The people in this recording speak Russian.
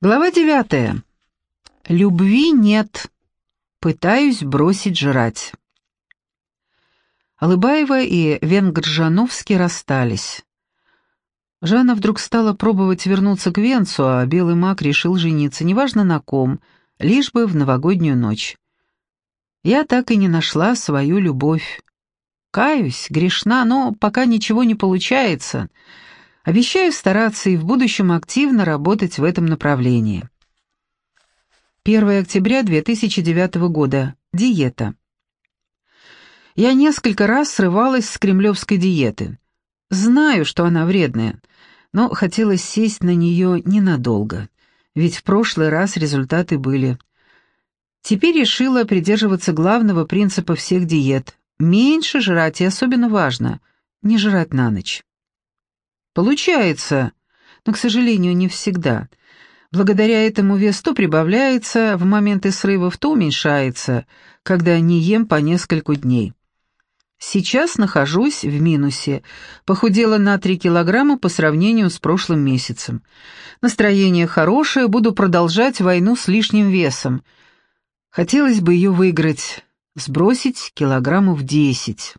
Глава девятая. Любви нет. Пытаюсь бросить жрать. Алыбаева и Венгржановский расстались. Жанна вдруг стала пробовать вернуться к Венцу, а белый маг решил жениться, неважно на ком, лишь бы в новогоднюю ночь. Я так и не нашла свою любовь. Каюсь, грешна, но пока ничего не получается — Обещаю стараться и в будущем активно работать в этом направлении. 1 октября 2009 года. Диета. Я несколько раз срывалась с кремлевской диеты. Знаю, что она вредная, но хотелось сесть на нее ненадолго, ведь в прошлый раз результаты были. Теперь решила придерживаться главного принципа всех диет – меньше жрать и особенно важно – не жрать на ночь. Получается, но, к сожалению, не всегда. Благодаря этому вес то прибавляется в моменты срывов, то уменьшается, когда не ем по несколько дней. Сейчас нахожусь в минусе. Похудела на 3 килограмма по сравнению с прошлым месяцем. Настроение хорошее, буду продолжать войну с лишним весом. Хотелось бы ее выиграть, сбросить килограммов 10.